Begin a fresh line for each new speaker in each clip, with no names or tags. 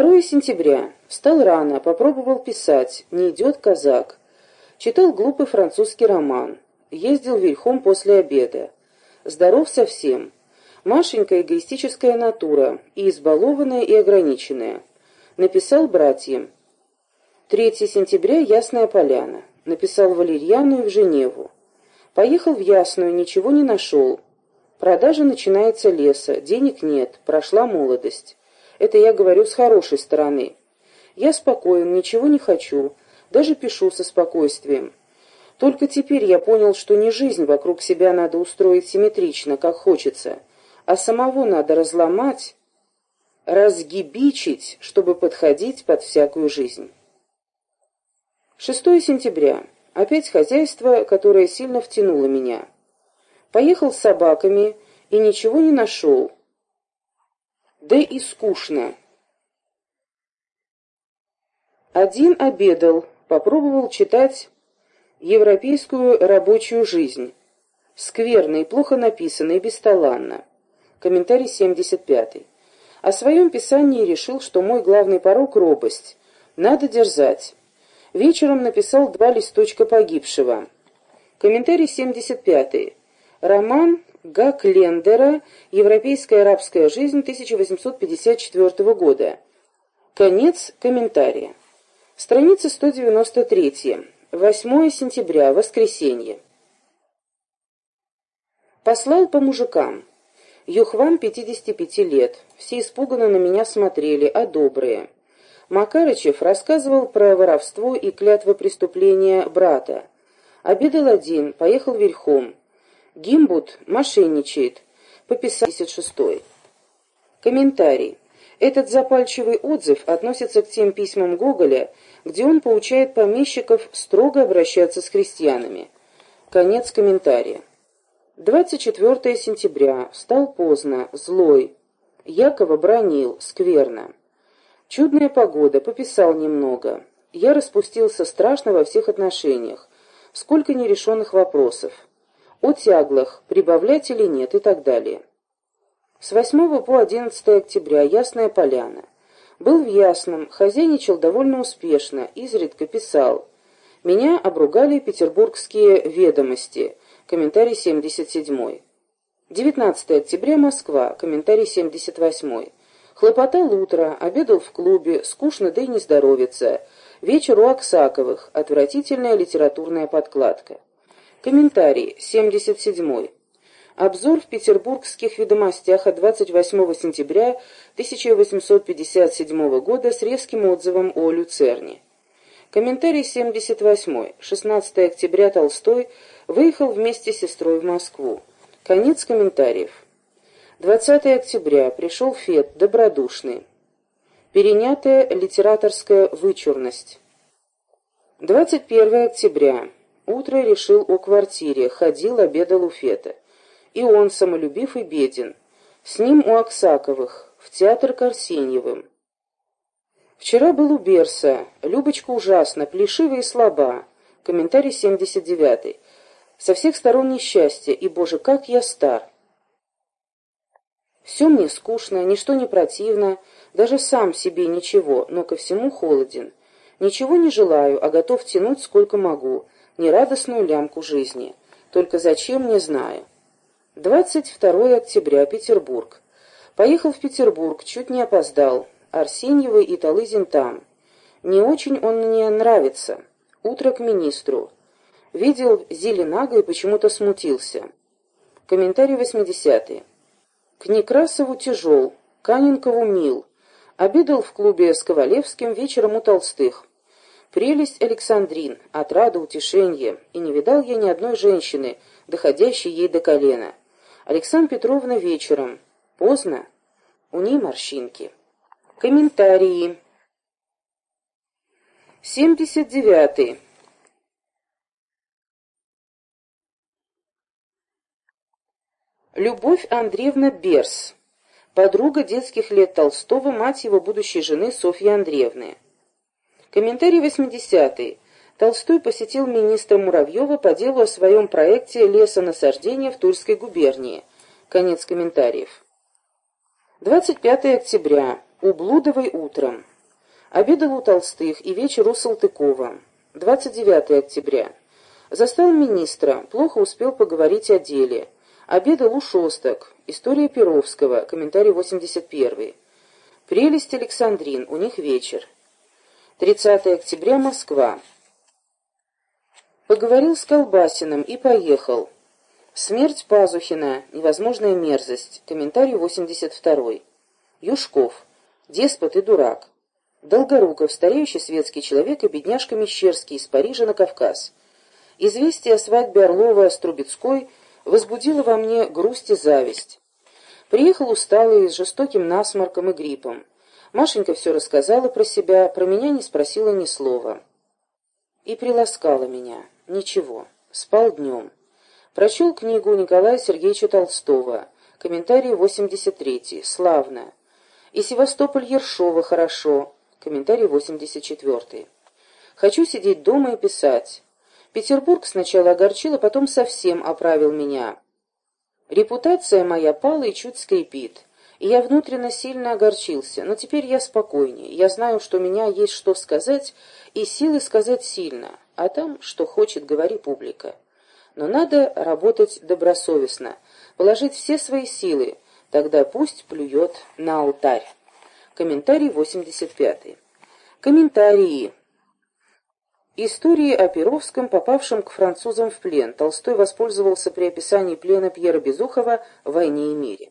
2 сентября. Встал рано, попробовал писать «Не идет казак». Читал глупый французский роман. Ездил верхом после обеда. Здоров совсем. Машенька эгоистическая натура, и избалованная, и ограниченная. Написал братьям. 3 сентября. Ясная поляна. Написал Валерьяну и в Женеву. Поехал в Ясную, ничего не нашел. Продажа начинается леса, денег нет, прошла молодость. Это я говорю с хорошей стороны. Я спокоен, ничего не хочу, даже пишу со спокойствием. Только теперь я понял, что не жизнь вокруг себя надо устроить симметрично, как хочется, а самого надо разломать, разгибичить, чтобы подходить под всякую жизнь. 6 сентября. Опять хозяйство, которое сильно втянуло меня. Поехал с собаками и ничего не нашел. Да и скучно. Один обедал, попробовал читать европейскую рабочую жизнь. Скверно и плохо написано и бесталанно. Комментарий 75. О своем писании решил, что мой главный порог — робость. Надо дерзать. Вечером написал два листочка погибшего. Комментарий 75. Роман Гаклендера «Европейская арабская жизнь» 1854 года. Конец комментария. Страница 193. 8 сентября. Воскресенье. Послал по мужикам. Юхвам 55 лет. Все испуганно на меня смотрели, а добрые. Макарычев рассказывал про воровство и клятвы преступления брата. Обедал один, поехал верхом. Гимбут мошенничает. По 56. Комментарий. Этот запальчивый отзыв относится к тем письмам Гоголя, где он поучает помещиков строго обращаться с крестьянами. Конец комментария. 24 сентября. Встал поздно, злой. Якова бронил, скверно. Чудная погода, пописал немного. Я распустился страшно во всех отношениях. Сколько нерешенных вопросов о тяглах, прибавлять или нет и так далее. С 8 по 11 октября Ясная Поляна. Был в Ясном, хозяйничал довольно успешно, изредка писал. Меня обругали петербургские ведомости. Комментарий 77. 19 октября Москва. Комментарий 78. Хлопотал утро, обедал в клубе, скучно да и не здоровится. Вечер у Аксаковых. Отвратительная литературная подкладка. Комментарий 77. Обзор в петербургских ведомостях от 28 сентября 1857 года с резким отзывом о Люцерне. Комментарий 78. 16 октября Толстой выехал вместе с сестрой в Москву. Конец комментариев. 20 октября пришел Фет, добродушный. Перенятая литераторская вычурность. 21 октября. Утро решил о квартире, ходил, обедал у Фета. И он самолюбив и беден. С ним у Аксаковых, в театр к Арсеньевым. Вчера был у Берса. Любочка ужасно, плешива и слаба. Комментарий 79. Со всех сторон несчастье, и, боже, как я стар. Все мне скучно, ничто не противно, даже сам себе ничего, но ко всему холоден. Ничего не желаю, а готов тянуть сколько могу нерадостную лямку жизни. Только зачем, не знаю. 22 октября, Петербург. Поехал в Петербург, чуть не опоздал. Арсеньевый и Талызин там. Не очень он мне нравится. Утро к министру. Видел Зеленага и почему-то смутился. Комментарий 80 К Некрасову тяжел, Каненкову мил. Обедал в клубе с Ковалевским вечером у Толстых. Прелесть Александрин, отрада утешенье, и не видал я ни одной женщины, доходящей ей до колена. Александра Петровна вечером. Поздно. У ней морщинки. Комментарии. 79. -й. Любовь Андреевна Берс, подруга детских лет Толстого, мать его будущей жены Софьи Андреевны. Комментарий 80. -й. Толстой посетил министра Муравьева по делу о своем проекте лесонасаждения в Тульской губернии. Конец комментариев. 25 октября. У Блудовой утром. Обедал у Толстых и вечер у Салтыкова. 29 октября. Застал министра, плохо успел поговорить о деле. Обедал у Шосток. История Перовского. Комментарий 81. Прелесть Александрин. У них вечер. 30 октября. Москва. Поговорил с Колбасиным и поехал. Смерть Пазухина. Невозможная мерзость. Комментарий 82. Юшков. Деспот и дурак. Долгоруков, стареющий светский человек и бедняжка Мещерский из Парижа на Кавказ. Известие о свадьбе Орлова с Трубецкой возбудило во мне грусть и зависть. Приехал усталый, с жестоким насморком и гриппом. Машенька все рассказала про себя, про меня не спросила ни слова. И приласкала меня. Ничего. Спал днем. Прочел книгу Николая Сергеевича Толстого. Комментарий 83. Славно. И Севастополь Ершова хорошо. Комментарий 84. Хочу сидеть дома и писать. Петербург сначала огорчил, а потом совсем оправил меня. Репутация моя пала и чуть скрипит. И я внутренно сильно огорчился, но теперь я спокойнее. Я знаю, что у меня есть что сказать, и силы сказать сильно, а там, что хочет, говори публика. Но надо работать добросовестно, положить все свои силы, тогда пусть плюет на алтарь. Комментарий 85. Комментарии. Истории о Перовском, попавшем к французам в плен. Толстой воспользовался при описании плена Пьера Безухова в «Войне и мире».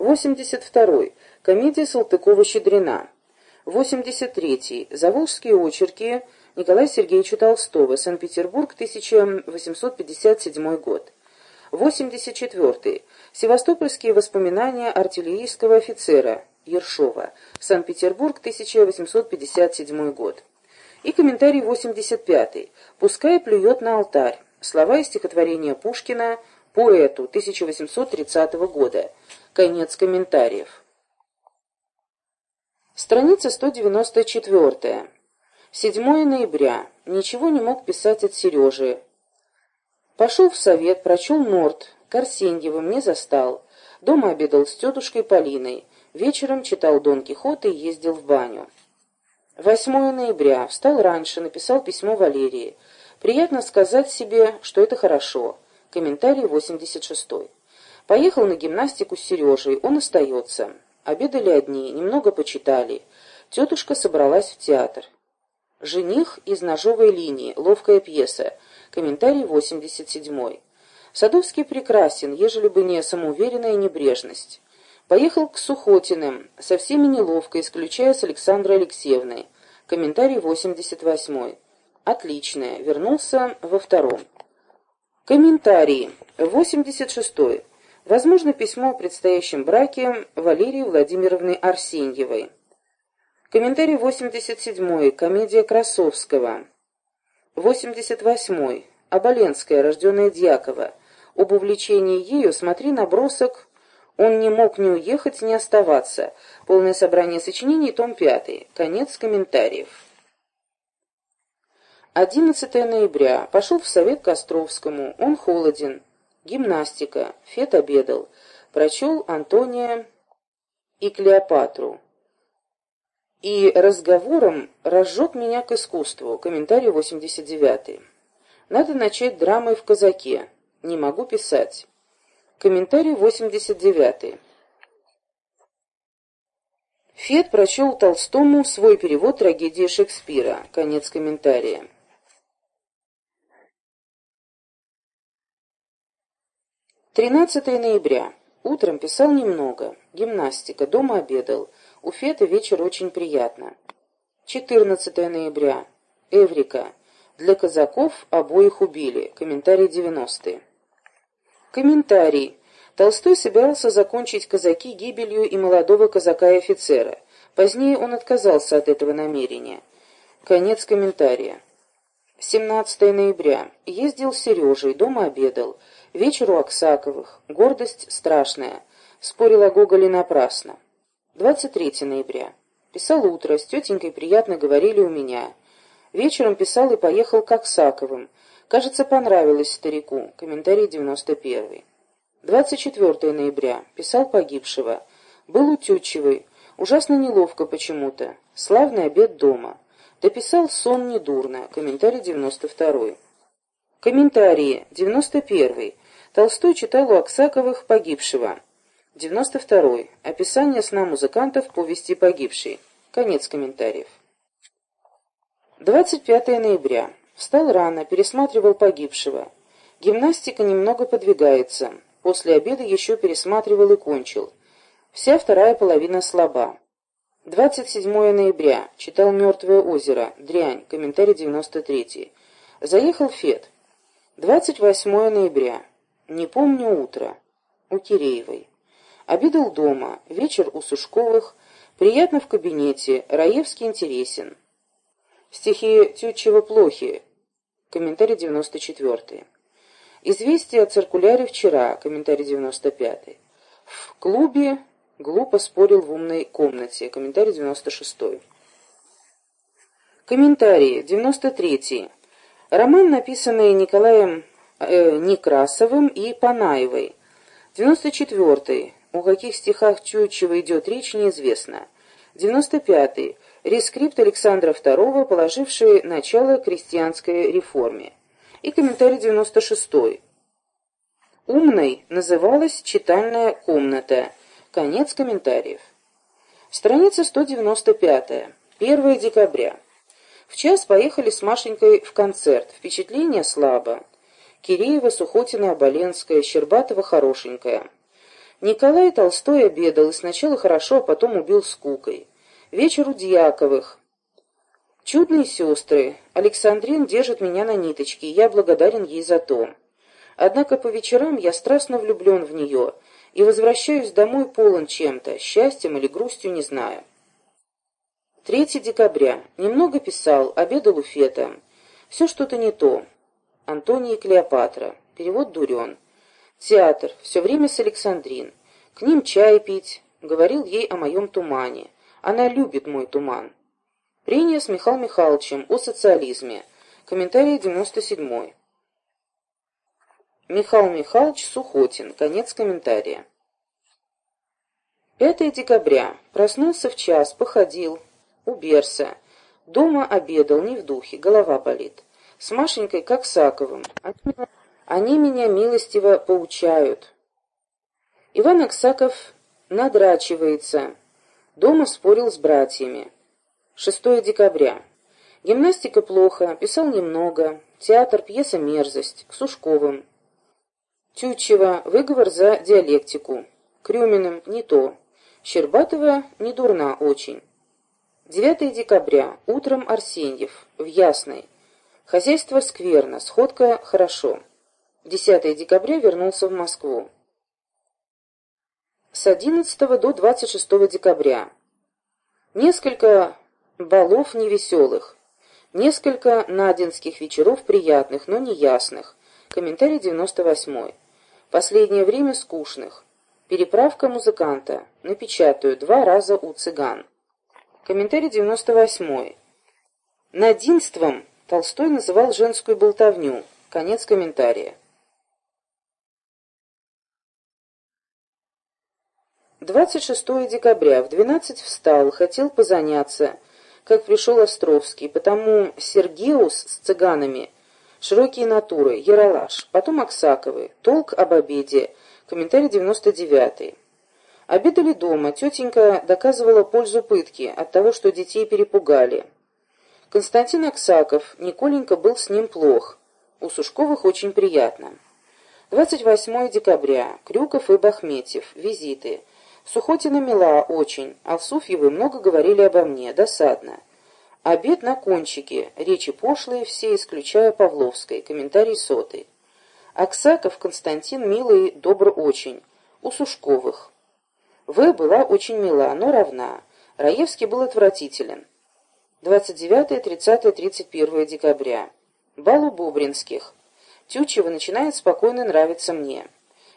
82. Комедия Салтыкова-Щедрина. 83. Заволжские очерки Николая Сергеевича Толстого. Санкт-Петербург, 1857 год. 84. Севастопольские воспоминания артиллерийского офицера Ершова. Санкт-Петербург, 1857 год. И комментарий 85. «Пускай плюет на алтарь». Слова из стихотворения Пушкина «Поэту» 1830 года. Конец комментариев. Страница 194. 7 ноября. Ничего не мог писать от Сережи. Пошел в совет, прочел Норт. Корсеньева не застал. Дома обедал с тетушкой Полиной. Вечером читал Дон Кихота и ездил в баню. 8 ноября. Встал раньше, написал письмо Валерии. Приятно сказать себе, что это хорошо. Комментарий 86. Поехал на гимнастику с Сережей, он остается. Обедали одни, немного почитали. Тетушка собралась в театр. «Жених из ножовой линии. Ловкая пьеса». Комментарий 87. Садовский прекрасен, ежели бы не самоуверенная небрежность. Поехал к Сухотиным, со всеми неловко, исключая с Александрой Алексеевной. Комментарий 88. Отличное. Вернулся во втором. Комментарии. 86. Возможно, письмо о предстоящем браке Валерии Владимировны Арсеньевой. Комментарий 87. Комедия Красовского. 88. Оболенская, рожденная Дьякова. Об увлечении ею смотри набросок он не мог ни уехать, ни оставаться. Полное собрание сочинений, том 5. Конец комментариев. 11 ноября. Пошел в совет к Островскому. Он холоден. Гимнастика. Фет обедал. Прочел Антония и Клеопатру. И разговором разжег меня к искусству. Комментарий 89. Надо начать драмой в «Казаке». Не могу писать. Комментарий 89. Фет прочел Толстому свой перевод трагедии Шекспира. Конец комментария. Тринадцатое ноября. Утром писал немного. Гимнастика. Дома обедал. У Фета вечер очень приятно. 14 ноября. Эврика. Для казаков обоих убили. Комментарий 90. Комментарий. Толстой собирался закончить казаки гибелью и молодого казака и офицера. Позднее он отказался от этого намерения. Конец комментария. 17 ноября. Ездил с Сережей, дома обедал. Вечер у Аксаковых. Гордость страшная. Спорил о Гоголе напрасно. 23 ноября. Писал утро, с тетенькой приятно говорили у меня. Вечером писал и поехал к Аксаковым. Кажется, понравилось старику. Комментарий 91. 24 ноября. Писал погибшего. Был утючивый. Ужасно неловко почему-то. Славный обед дома. Дописал сон недурно. Комментарий 92. Комментарии. 91. Толстой читал у Аксаковых «Погибшего». 92. Описание сна музыкантов повести «Погибший». Конец комментариев. 25 ноября. Встал рано, пересматривал «Погибшего». Гимнастика немного подвигается. После обеда еще пересматривал и кончил. Вся вторая половина слаба. 27 ноября. Читал «Мертвое озеро». Дрянь. Комментарий 93. Заехал Фет. 28 ноября. Не помню утро. У Киреевой. Обедал дома. Вечер у Сушковых. Приятно в кабинете. Раевский интересен. Стихи Тютчева плохи. Комментарий 94. Известие о циркуляре вчера. Комментарий 95. В клубе глупо спорил в умной комнате. Комментарий 96. Комментарии 93. Роман, написанный Николаем э, Некрасовым и Панаевой. 94. О каких стихах Чучева идет речь, неизвестно. 95. Рескрипт Александра II, положивший начало крестьянской реформе. И комментарий 96. Умной называлась читальная комната. Конец комментариев. Страница 195. 1 декабря. В час поехали с Машенькой в концерт. Впечатление слабо. Киреева, Сухотина, Оболенская, Щербатова, Хорошенькая. Николай Толстой обедал и сначала хорошо, а потом убил скукой. Вечер у Дьяковых. Чудные сестры. Александрин держит меня на ниточке, и я благодарен ей за то. Однако по вечерам я страстно влюблен в нее и возвращаюсь домой полон чем-то, счастьем или грустью, не знаю. 3 декабря. Немного писал, обедал у Фета. Все что-то не то. Антония и Клеопатра. Перевод дурен. Театр. Все время с Александрин. К ним чай пить. Говорил ей о моем тумане. Она любит мой туман. Прения с Михаилом Михайловичем о социализме. Комментарий 97. Михаил Михайлович Сухотин. Конец комментария. 5 декабря. Проснулся в час, походил. Уберся. Дома обедал, не в духе, голова болит. С Машенькой, как Саковым. Они меня милостиво поучают. Иван Аксаков надрачивается. Дома спорил с братьями. 6 декабря. Гимнастика плохо, писал немного. Театр, пьеса «Мерзость» к Сушковым. Тютчева выговор за диалектику. Крюминым не то. Щербатова не дурна очень. 9 декабря. Утром Арсеньев. В Ясной. Хозяйство скверно, сходка хорошо. 10 декабря вернулся в Москву. С 11 до 26 декабря. Несколько балов невеселых. Несколько надинских вечеров приятных, но неясных. Комментарий 98. Последнее время скучных. Переправка музыканта. Напечатаю два раза у цыган. Комментарий 98. Надинством Толстой называл женскую болтовню. Конец комментария. 26 декабря. В 12 встал, хотел позаняться, как пришел Островский, потому Сергеус с цыганами, широкие натуры, Яралаш, потом Аксаковы, толк об обеде, комментарий 99 Обедали дома, тетенька доказывала пользу пытки от того, что детей перепугали. Константин Аксаков, Николенька был с ним плох, у Сушковых очень приятно. 28 декабря. Крюков и Бахметьев. Визиты. Сухотина мила очень, а в Суфьевы много говорили обо мне, досадно. Обед на кончике, речи пошлые все, исключая Павловской, комментарий сотый. Аксаков Константин милый, добр очень, у Сушковых. В была очень мила, но равна. Раевский был отвратителен. 29, 30, 31 декабря. Бал у Бобринских. Тютчева начинает спокойно нравиться мне.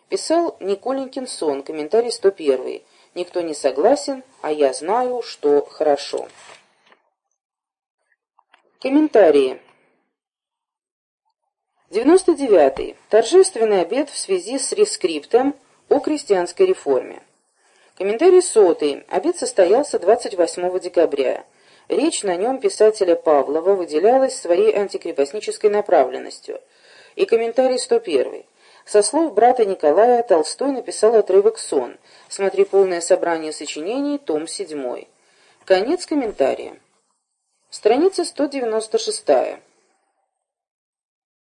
Писал Николенькин сон, комментарий 101. Никто не согласен, а я знаю, что хорошо. Комментарии. 99. Торжественный обед в связи с рескриптом о крестьянской реформе. Комментарий сотый. Обед состоялся 28 декабря. Речь на нем писателя Павлова выделялась своей антикрепостнической направленностью. И комментарий 101. Со слов брата Николая Толстой написал отрывок «Сон». Смотри полное собрание сочинений, том 7. Конец комментария. Страница 196.